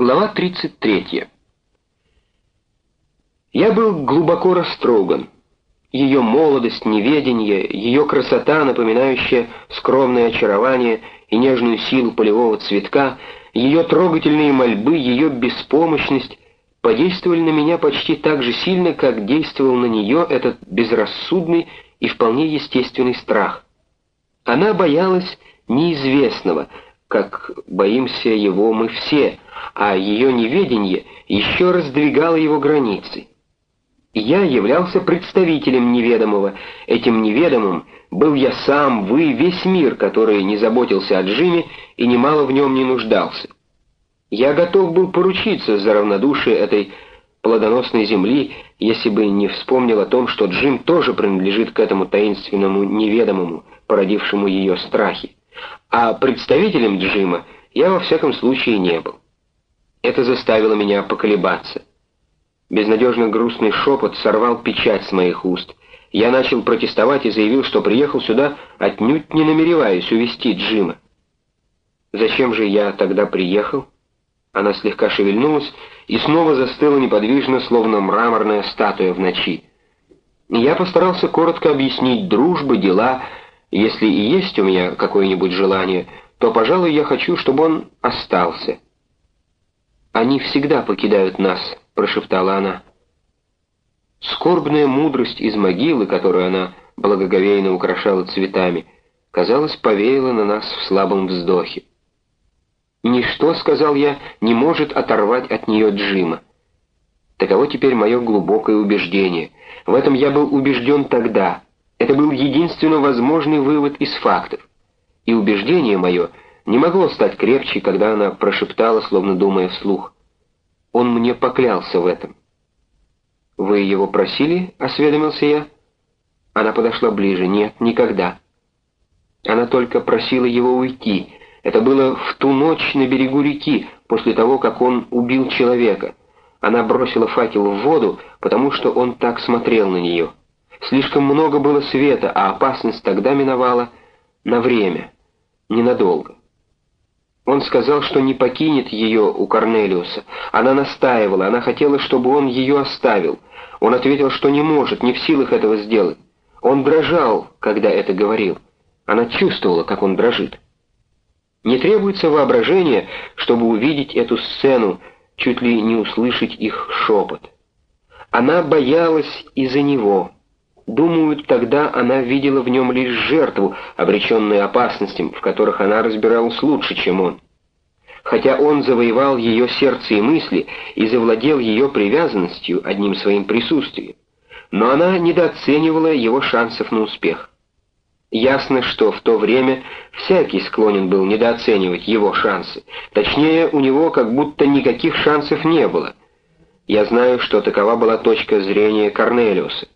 Глава 33. Я был глубоко растроган. Ее молодость, неведение, ее красота, напоминающая скромное очарование и нежную силу полевого цветка, ее трогательные мольбы, ее беспомощность подействовали на меня почти так же сильно, как действовал на нее этот безрассудный и вполне естественный страх. Она боялась неизвестного, как боимся его мы все, а ее неведение еще раздвигало его границы. Я являлся представителем неведомого. Этим неведомым был я сам, вы, весь мир, который не заботился о Джиме и немало в нем не нуждался. Я готов был поручиться за равнодушие этой плодоносной земли, если бы не вспомнил о том, что Джим тоже принадлежит к этому таинственному неведомому, породившему ее страхи. А представителем Джима я во всяком случае не был. Это заставило меня поколебаться. Безнадежно грустный шепот сорвал печать с моих уст. Я начал протестовать и заявил, что приехал сюда, отнюдь не намереваясь увести Джима. Зачем же я тогда приехал? Она слегка шевельнулась и снова застыла неподвижно, словно мраморная статуя в ночи. Я постарался коротко объяснить дружбы, дела. Если и есть у меня какое-нибудь желание, то, пожалуй, я хочу, чтобы он остался. Они всегда покидают нас, прошептала она. Скорбная мудрость из могилы, которую она благоговейно украшала цветами, казалось, повеяла на нас в слабом вздохе. «Ничто, — сказал я, — не может оторвать от нее Джима. Таково теперь мое глубокое убеждение. В этом я был убежден тогда. Это был единственно возможный вывод из фактов. И убеждение мое не могло стать крепче, когда она прошептала, словно думая вслух. Он мне поклялся в этом. «Вы его просили?» — осведомился я. Она подошла ближе. «Нет, никогда». Она только просила его уйти. Это было в ту ночь на берегу реки, после того, как он убил человека. Она бросила факел в воду, потому что он так смотрел на нее. Слишком много было света, а опасность тогда миновала на время, ненадолго. Он сказал, что не покинет ее у Корнелиуса. Она настаивала, она хотела, чтобы он ее оставил. Он ответил, что не может, не в силах этого сделать. Он дрожал, когда это говорил. Она чувствовала, как он дрожит. Не требуется воображение, чтобы увидеть эту сцену, чуть ли не услышать их шепот. Она боялась из-за него. Думаю, тогда она видела в нем лишь жертву, обреченную опасностям, в которых она разбиралась лучше, чем он. Хотя он завоевал ее сердце и мысли и завладел ее привязанностью одним своим присутствием, но она недооценивала его шансов на успех. Ясно, что в то время всякий склонен был недооценивать его шансы. Точнее, у него как будто никаких шансов не было. Я знаю, что такова была точка зрения Корнелиуса.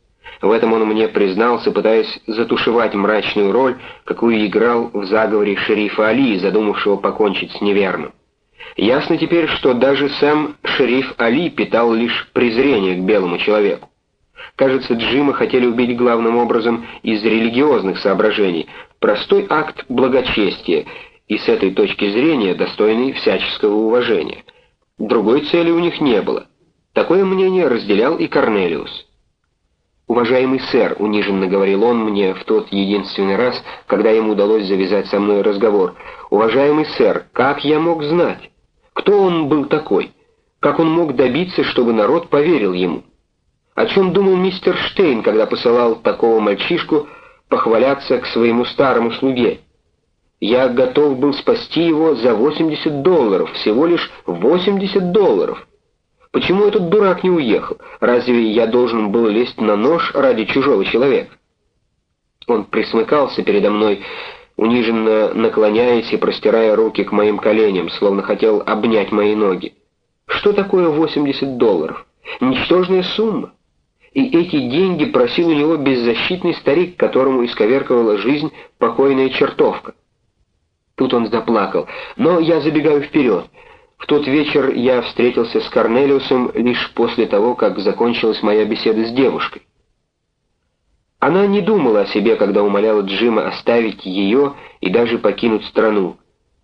В этом он мне признался, пытаясь затушевать мрачную роль, какую играл в заговоре шерифа Али, задумавшего покончить с неверным. Ясно теперь, что даже сам шериф Али питал лишь презрение к белому человеку. Кажется, Джима хотели убить главным образом из религиозных соображений, простой акт благочестия и с этой точки зрения достойный всяческого уважения. Другой цели у них не было. Такое мнение разделял и Корнелиус. «Уважаемый сэр», — униженно говорил он мне в тот единственный раз, когда ему удалось завязать со мной разговор, «Уважаемый сэр, как я мог знать? Кто он был такой? Как он мог добиться, чтобы народ поверил ему? О чем думал мистер Штейн, когда посылал такого мальчишку похваляться к своему старому слуге? Я готов был спасти его за 80 долларов, всего лишь 80 долларов». Почему этот дурак не уехал? Разве я должен был лезть на нож ради чужого человека? Он присмыкался передо мной, униженно наклоняясь и простирая руки к моим коленям, словно хотел обнять мои ноги. Что такое 80 долларов? Ничтожная сумма. И эти деньги просил у него беззащитный старик, которому исковерковала жизнь покойная чертовка. Тут он заплакал. Но я забегаю вперед. В тот вечер я встретился с Корнелиусом лишь после того, как закончилась моя беседа с девушкой. Она не думала о себе, когда умоляла Джима оставить ее и даже покинуть страну.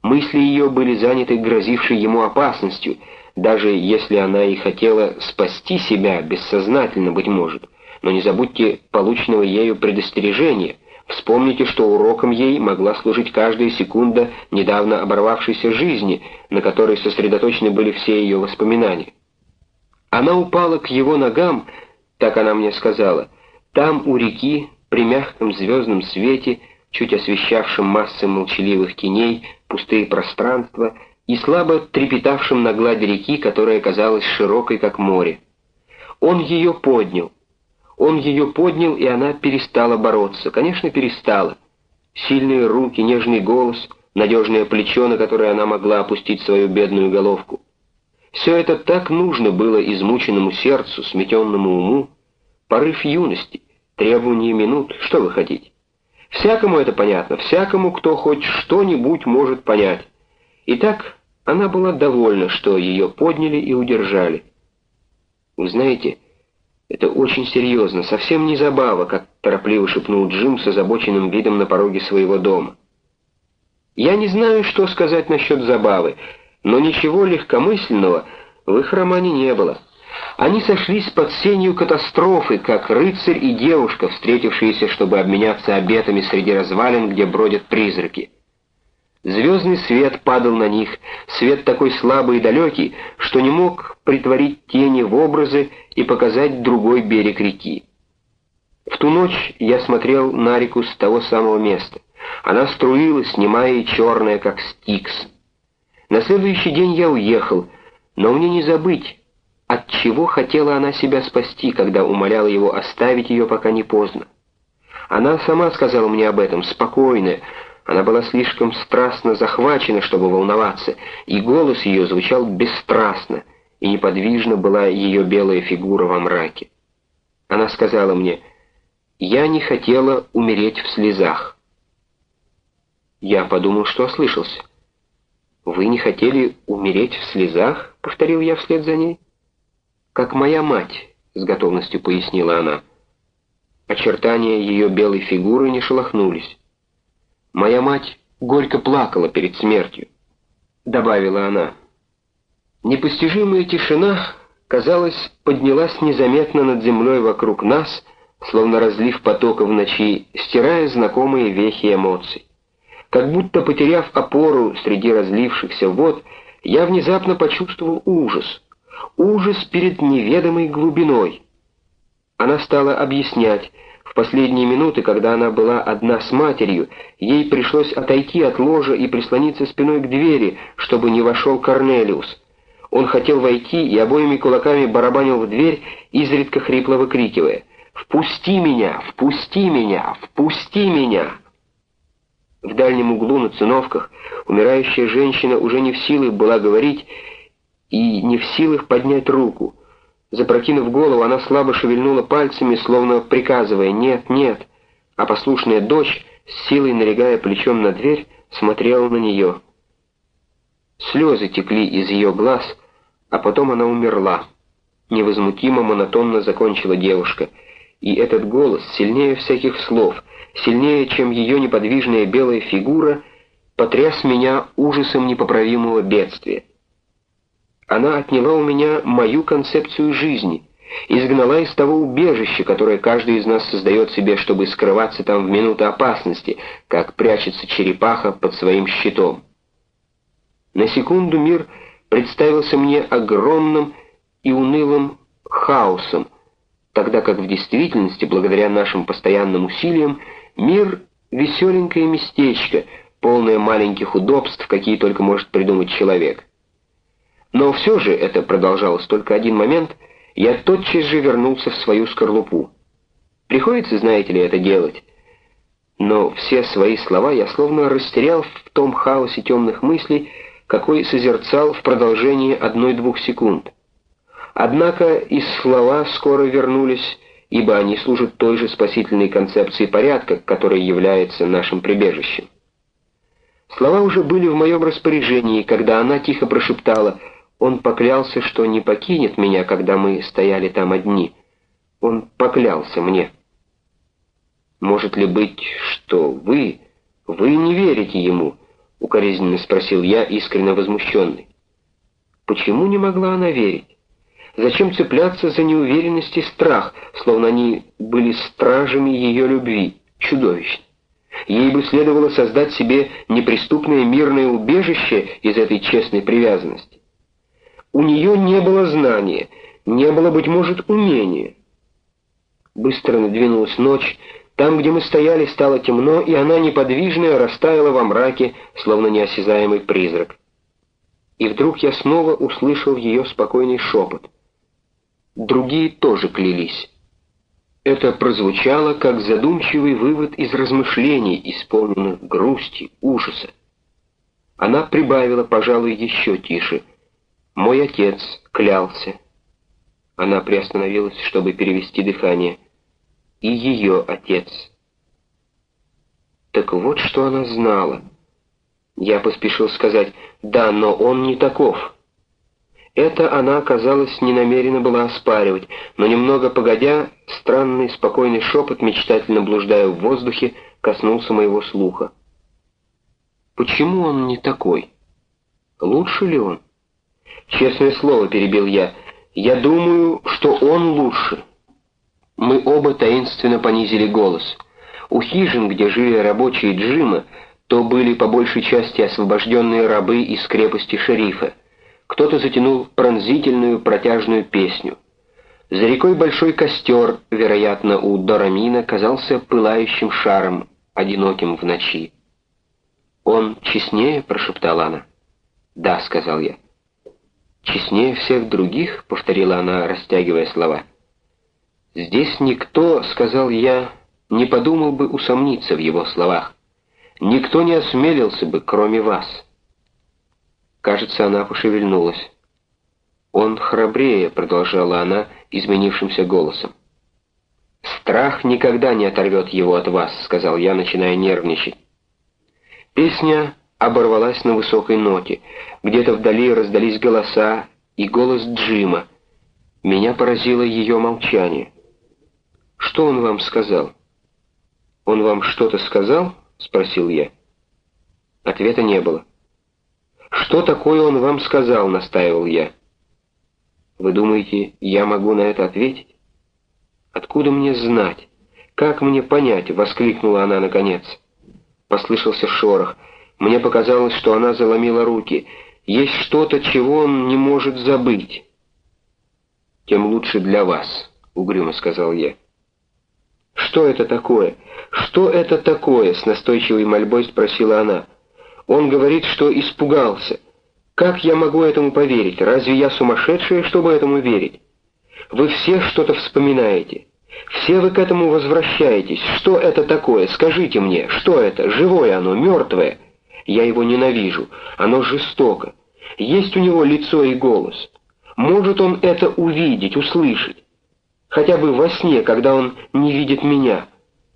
Мысли ее были заняты грозившей ему опасностью, даже если она и хотела спасти себя, бессознательно, быть может. Но не забудьте полученного ею предостережения. Вспомните, что уроком ей могла служить каждая секунда недавно оборвавшейся жизни, на которой сосредоточены были все ее воспоминания. Она упала к его ногам, так она мне сказала, там у реки, при мягком звездном свете, чуть освещавшем массы молчаливых теней, пустые пространства и слабо трепетавшим на глади реки, которая казалась широкой, как море. Он ее поднял. Он ее поднял, и она перестала бороться. Конечно, перестала. Сильные руки, нежный голос, надежное плечо, на которое она могла опустить свою бедную головку. Все это так нужно было измученному сердцу, сметенному уму. Порыв юности, требование минут, что вы хотите? Всякому это понятно, всякому, кто хоть что-нибудь может понять. Итак, она была довольна, что ее подняли и удержали. Вы знаете, это очень серьезно, совсем не забава, как торопливо шепнул Джим с озабоченным видом на пороге своего дома. Я не знаю, что сказать насчет забавы, но ничего легкомысленного в их романе не было. Они сошлись под сенью катастрофы, как рыцарь и девушка, встретившиеся, чтобы обменяться обетами среди развалин, где бродят призраки. Звездный свет падал на них, свет такой слабый и далекий, что не мог притворить тени в образы и показать другой берег реки. В ту ночь я смотрел на реку с того самого места. Она струилась, немая и черная, как стикс. На следующий день я уехал, но мне не забыть, от чего хотела она себя спасти, когда умоляла его оставить ее, пока не поздно? Она сама сказала мне об этом, спокойная. Она была слишком страстно захвачена, чтобы волноваться, и голос ее звучал бесстрастно, и неподвижно была ее белая фигура во мраке. Она сказала мне, «Я не хотела умереть в слезах». Я подумал, что ослышался. «Вы не хотели умереть в слезах?» — повторил я вслед за ней как моя мать», — с готовностью пояснила она. Очертания ее белой фигуры не шелохнулись. «Моя мать горько плакала перед смертью», — добавила она. Непостижимая тишина, казалось, поднялась незаметно над землей вокруг нас, словно разлив потока в ночи, стирая знакомые вехи эмоций. Как будто потеряв опору среди разлившихся вод, я внезапно почувствовал ужас — ужас перед неведомой глубиной. Она стала объяснять, последние минуты, когда она была одна с матерью, ей пришлось отойти от ложа и прислониться спиной к двери, чтобы не вошел Корнелиус. Он хотел войти и обоими кулаками барабанил в дверь, изредка хрипло выкрикивая «Впусти меня! Впусти меня! Впусти меня!» В дальнем углу на циновках умирающая женщина уже не в силах была говорить и не в силах поднять руку. Запрокинув голову, она слабо шевельнула пальцами, словно приказывая «нет, нет», а послушная дочь, с силой налегая плечом на дверь, смотрела на нее. Слезы текли из ее глаз, а потом она умерла. Невозмутимо, монотонно закончила девушка, и этот голос, сильнее всяких слов, сильнее, чем ее неподвижная белая фигура, потряс меня ужасом непоправимого бедствия. Она отняла у меня мою концепцию жизни, изгнала из того убежища, которое каждый из нас создает себе, чтобы скрываться там в минуты опасности, как прячется черепаха под своим щитом. На секунду мир представился мне огромным и унылым хаосом, тогда как в действительности, благодаря нашим постоянным усилиям, мир — веселенькое местечко, полное маленьких удобств, какие только может придумать человек. Но все же это продолжалось только один момент, я тотчас же вернулся в свою скорлупу. Приходится, знаете ли, это делать. Но все свои слова я словно растерял в том хаосе темных мыслей, какой созерцал в продолжении одной-двух секунд. Однако и слова скоро вернулись, ибо они служат той же спасительной концепции порядка, которая является нашим прибежищем. Слова уже были в моем распоряжении, когда она тихо прошептала — он поклялся, что не покинет меня, когда мы стояли там одни. Он поклялся мне. Может ли быть, что вы, вы не верите ему? — укоризненно спросил я, искренне возмущенный. Почему не могла она верить? Зачем цепляться за неуверенность и страх, словно они были стражами ее любви? Чудовищно. Ей бы следовало создать себе неприступное мирное убежище из этой честной привязанности. У нее не было знания, не было, быть может, умения. Быстро надвинулась ночь, там, где мы стояли, стало темно, и она, неподвижная, растаяла во мраке, словно неосязаемый призрак. И вдруг я снова услышал ее спокойный шепот. Другие тоже клялись. Это прозвучало, как задумчивый вывод из размышлений, исполненных грусти, ужаса. Она прибавила, пожалуй, еще тише. «Мой отец клялся». Она приостановилась, чтобы перевести дыхание. «И ее отец». Так вот, что она знала. Я поспешил сказать «Да, но он не таков». Это она, казалось, не намерена была оспаривать, но немного погодя, странный спокойный шепот, мечтательно блуждая в воздухе, коснулся моего слуха. «Почему он не такой? Лучше ли он?» «Честное слово», — перебил я, — «я думаю, что он лучше». Мы оба таинственно понизили голос. У хижин, где жили рабочие Джима, то были по большей части освобожденные рабы из крепости шерифа. Кто-то затянул пронзительную протяжную песню. За рекой большой костер, вероятно, у Дорамина, казался пылающим шаром, одиноким в ночи. «Он честнее?» — прошептала она. «Да», — сказал я. «Честнее всех других?» — повторила она, растягивая слова. «Здесь никто, — сказал я, — не подумал бы усомниться в его словах. Никто не осмелился бы, кроме вас». Кажется, она пошевельнулась. «Он храбрее», — продолжала она изменившимся голосом. «Страх никогда не оторвет его от вас», — сказал я, начиная нервничать. Песня оборвалась на высокой ноте. Где-то вдали раздались голоса и голос Джима. Меня поразило ее молчание. «Что он вам сказал?» «Он вам что-то сказал?» — спросил я. Ответа не было. «Что такое он вам сказал?» — настаивал я. «Вы думаете, я могу на это ответить?» «Откуда мне знать? Как мне понять?» — воскликнула она наконец. Послышался шорох. Мне показалось, что она заломила руки. Есть что-то, чего он не может забыть. «Тем лучше для вас», — угрюмо сказал я. «Что это такое? Что это такое?» — с настойчивой мольбой спросила она. Он говорит, что испугался. Как я могу этому поверить? Разве я сумасшедшая, чтобы этому верить? Вы все что-то вспоминаете. Все вы к этому возвращаетесь. Что это такое? Скажите мне, что это? Живое оно, мертвое? Я его ненавижу. Оно жестоко. Есть у него лицо и голос. Может он это увидеть, услышать? Хотя бы во сне, когда он не видит меня.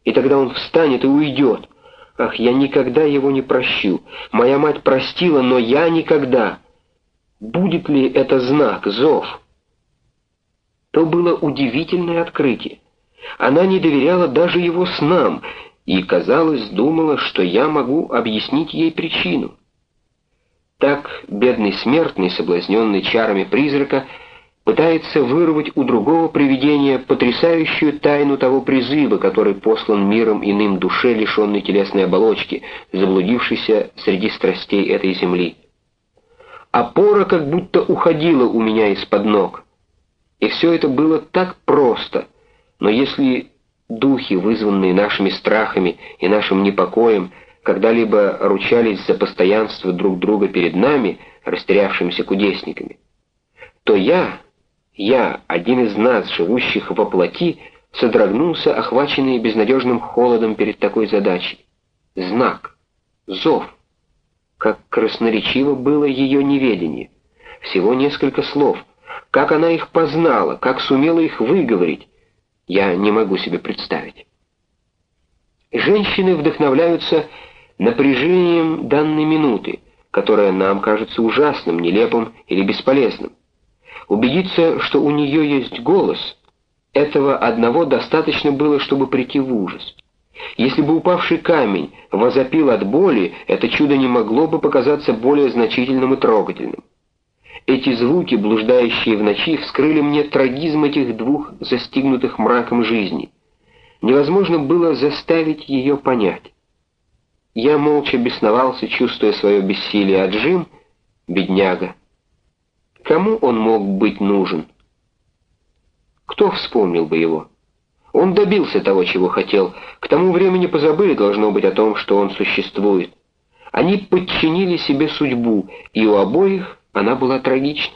И тогда он встанет и уйдет. Ах, я никогда его не прощу. Моя мать простила, но я никогда. Будет ли это знак, зов? То было удивительное открытие. Она не доверяла даже его снам и, казалось, думала, что я могу объяснить ей причину. Так бедный смертный, соблазненный чарами призрака, пытается вырвать у другого привидения потрясающую тайну того призыва, который послан миром иным душе, лишенной телесной оболочки, заблудившейся среди страстей этой земли. Опора как будто уходила у меня из-под ног. И все это было так просто, но если духи, вызванные нашими страхами и нашим непокоем, когда-либо ручались за постоянство друг друга перед нами, растерявшимися кудесниками, то я, я, один из нас, живущих во плоти, содрогнулся, охваченный безнадежным холодом перед такой задачей. Знак, зов. Как красноречиво было ее неведение. Всего несколько слов. Как она их познала, как сумела их выговорить, я не могу себе представить. Женщины вдохновляются напряжением данной минуты, которое нам кажется ужасным, нелепым или бесполезным. Убедиться, что у нее есть голос, этого одного достаточно было, чтобы прийти в ужас. Если бы упавший камень возопил от боли, это чудо не могло бы показаться более значительным и трогательным. Эти звуки, блуждающие в ночи, вскрыли мне трагизм этих двух застигнутых мраком жизней. Невозможно было заставить ее понять. Я молча бесновался, чувствуя свое бессилие, а Джим, бедняга, кому он мог быть нужен? Кто вспомнил бы его? Он добился того, чего хотел. К тому времени позабыли, должно быть, о том, что он существует. Они подчинили себе судьбу, и у обоих она была трагична.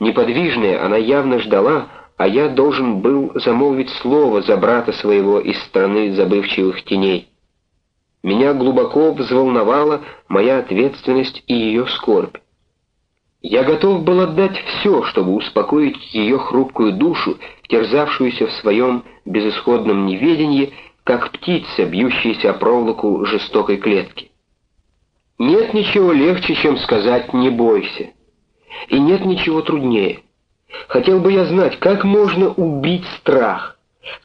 Неподвижная, она явно ждала, а я должен был замолвить слово за брата своего из страны забывчивых теней. Меня глубоко взволновала моя ответственность и ее скорбь. Я готов был отдать все, чтобы успокоить ее хрупкую душу, терзавшуюся в своем безысходном неведении, как птица, бьющаяся о проволоку жестокой клетки. Нет ничего легче, чем сказать «не бойся». И нет ничего труднее. Хотел бы я знать, как можно убить страх,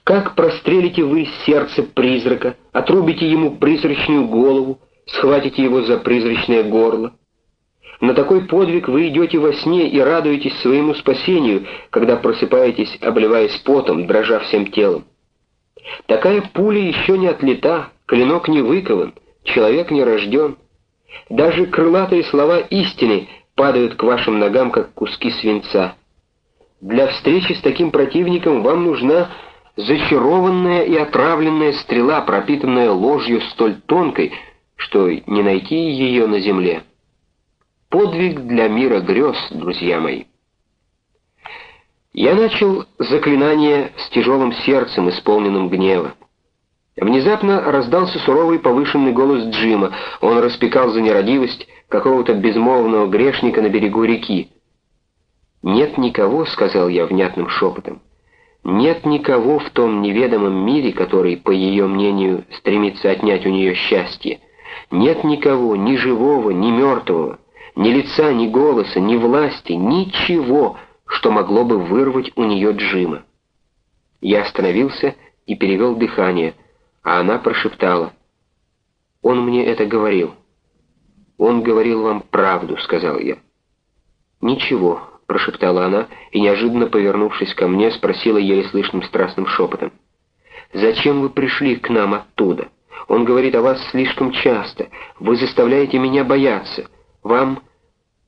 как прострелите вы сердце призрака, отрубите ему призрачную голову, схватите его за призрачное горло. На такой подвиг вы идете во сне и радуетесь своему спасению, когда просыпаетесь, обливаясь потом, дрожа всем телом. Такая пуля еще не отлета, клинок не выкован, человек не рожден. Даже крылатые слова истины падают к вашим ногам, как куски свинца. Для встречи с таким противником вам нужна зачарованная и отравленная стрела, пропитанная ложью столь тонкой, что не найти ее на земле. Подвиг для мира грез, друзья мои. Я начал заклинание с тяжелым сердцем, исполненным гнева. Внезапно раздался суровый повышенный голос Джима. Он распекал за нерадивость какого-то безмолвного грешника на берегу реки. «Нет никого», — сказал я внятным шепотом, — «нет никого в том неведомом мире, который, по ее мнению, стремится отнять у нее счастье. Нет никого, ни живого, ни мертвого» ни лица, ни голоса, ни власти, ничего, что могло бы вырвать у нее Джима. Я остановился и перевел дыхание, а она прошептала. «Он мне это говорил». «Он говорил вам правду», — сказал я. «Ничего», — прошептала она и, неожиданно повернувшись ко мне, спросила еле слышным страстным шепотом. «Зачем вы пришли к нам оттуда? Он говорит о вас слишком часто. Вы заставляете меня бояться. Вам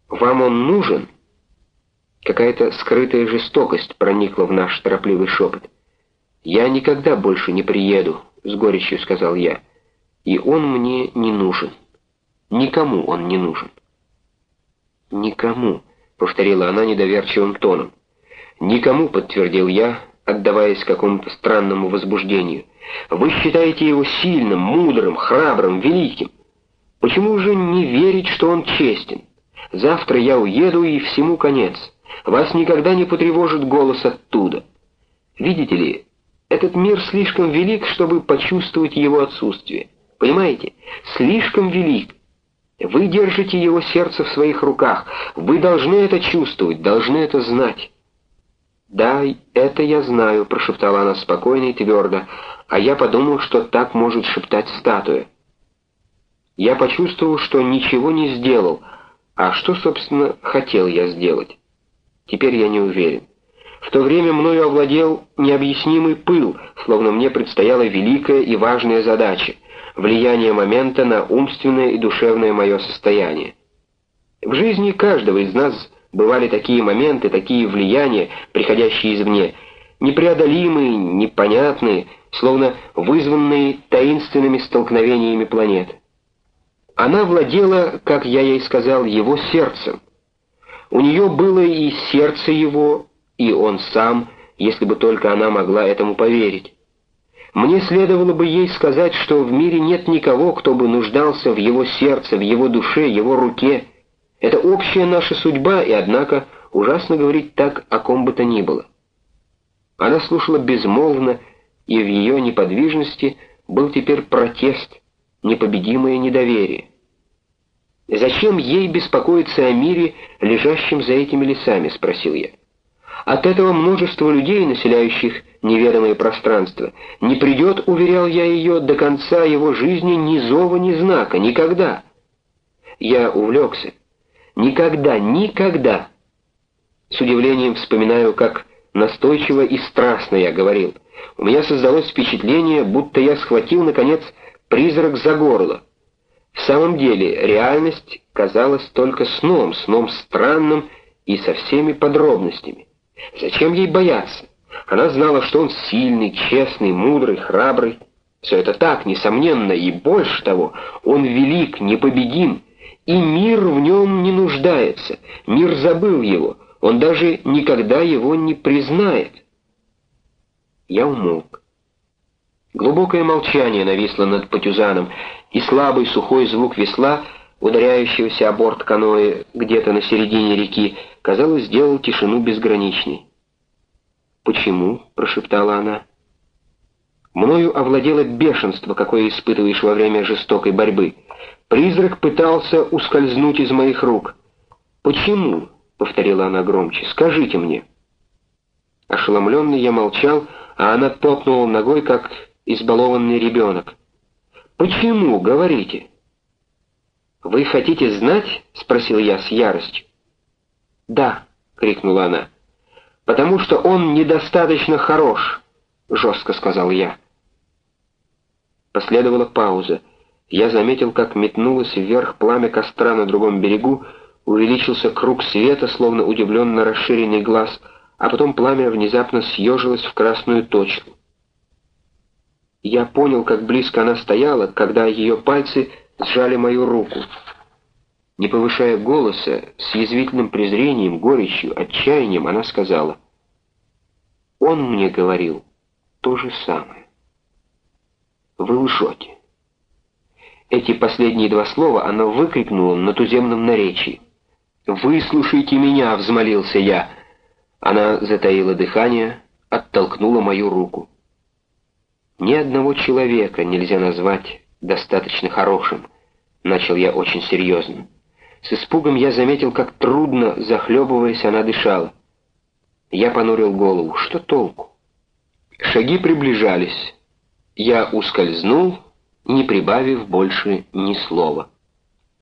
вам он нужен?» Какая-то скрытая жестокость проникла в наш торопливый шепот. «Я никогда больше не приеду», — с горечью сказал я. «И он мне не нужен. Никому он не нужен». «Никому», — повторила она недоверчивым тоном. «Никому», — подтвердил я, отдаваясь какому-то странному возбуждению. «Вы считаете его сильным, мудрым, храбрым, великим. Почему же не верить, что он честен? Завтра я уеду, и всему конец. Вас никогда не потревожит голос оттуда. Видите ли, этот мир слишком велик, чтобы почувствовать его отсутствие. Понимаете? Слишком велик. Вы держите его сердце в своих руках. Вы должны это чувствовать, должны это знать. «Да, это я знаю», — прошептала она спокойно и твердо, а я подумал, что так может шептать статуя. Я почувствовал, что ничего не сделал — а что, собственно, хотел я сделать? Теперь я не уверен. В то время мною овладел необъяснимый пыл, словно мне предстояла великая и важная задача — влияние момента на умственное и душевное мое состояние. В жизни каждого из нас бывали такие моменты, такие влияния, приходящие извне, непреодолимые, непонятные, словно вызванные таинственными столкновениями планет. Она владела, как я ей сказал, его сердцем. У нее было и сердце его, и он сам, если бы только она могла этому поверить. Мне следовало бы ей сказать, что в мире нет никого, кто бы нуждался в его сердце, в его душе, его руке. Это общая наша судьба, и, однако, ужасно говорить так о ком бы то ни было. Она слушала безмолвно, и в ее неподвижности был теперь протест, непобедимое недоверие. Зачем ей беспокоиться о мире, лежащем за этими лесами, спросил я. От этого множество людей, населяющих неведомое пространство, не придет, уверял я ее, до конца его жизни ни зова, ни знака, никогда. Я увлекся. Никогда, никогда. С удивлением вспоминаю, как настойчиво и страстно я говорил. У меня создалось впечатление, будто я схватил, наконец, призрак за горло. В самом деле, реальность казалась только сном, сном странным и со всеми подробностями. Зачем ей бояться? Она знала, что он сильный, честный, мудрый, храбрый. Все это так, несомненно, и больше того, он велик, непобедим, и мир в нем не нуждается, мир забыл его, он даже никогда его не признает. Я умолк. Глубокое молчание нависло над Патюзаном, и слабый сухой звук весла, ударяющегося о борт каноэ где-то на середине реки, казалось, сделал тишину безграничной. «Почему?» — прошептала она. Мною овладело бешенство, какое испытываешь во время жестокой борьбы. Призрак пытался ускользнуть из моих рук. «Почему?» — повторила она громче. «Скажите мне». Ошеломленный я молчал, а она топнула ногой, как избалованный ребенок. «Почему? Говорите». «Вы хотите знать?» — спросил я с яростью. «Да», — крикнула она. «Потому что он недостаточно хорош», — жестко сказал я. Последовала пауза. Я заметил, как метнулось вверх пламя костра на другом берегу, увеличился круг света, словно удивленно расширенный глаз, а потом пламя внезапно съежилось в красную точку. Я понял, как близко она стояла, когда ее пальцы сжали мою руку. Не повышая голоса, с язвительным презрением, горечью, отчаянием, она сказала, «Он мне говорил то же самое. Вы лжете». Эти последние два слова она выкрикнула на туземном наречии. «Выслушайте меня!» — взмолился я. Она затаила дыхание, оттолкнула мою руку. Ни одного человека нельзя назвать достаточно хорошим, начал я очень серьезно. С испугом я заметил, как трудно, захлебываясь, она дышала. Я понурил голову. Что толку? Шаги приближались. Я ускользнул, не прибавив больше ни слова.